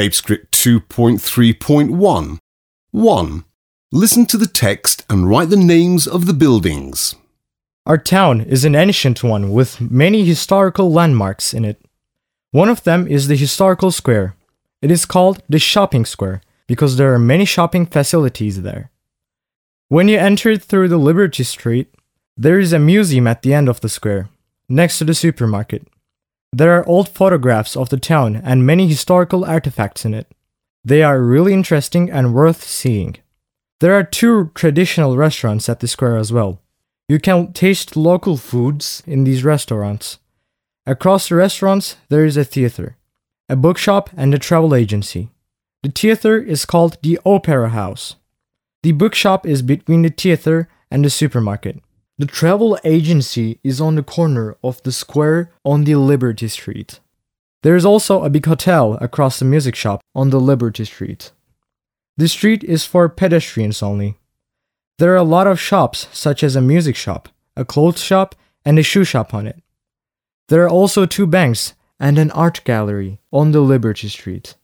TapeScript 2.3.1 1. Listen to the text and write the names of the buildings. Our town is an ancient one with many historical landmarks in it. One of them is the historical square. It is called the shopping square because there are many shopping facilities there. When you enter through the Liberty Street, there is a museum at the end of the square, next to the supermarket. There are old photographs of the town and many historical artifacts in it. They are really interesting and worth seeing. There are two traditional restaurants at the square as well. You can taste local foods in these restaurants. Across the restaurants, there is a theater, a bookshop, and a travel agency. The theater is called the Opera House. The bookshop is between the theater and the supermarket. The travel agency is on the corner of the square on the Liberty Street. There is also a big hotel across the music shop on the Liberty Street. The street is for pedestrians only. There are a lot of shops, such as a music shop, a clothes shop, and a shoe shop on it. There are also two banks and an art gallery on the Liberty Street.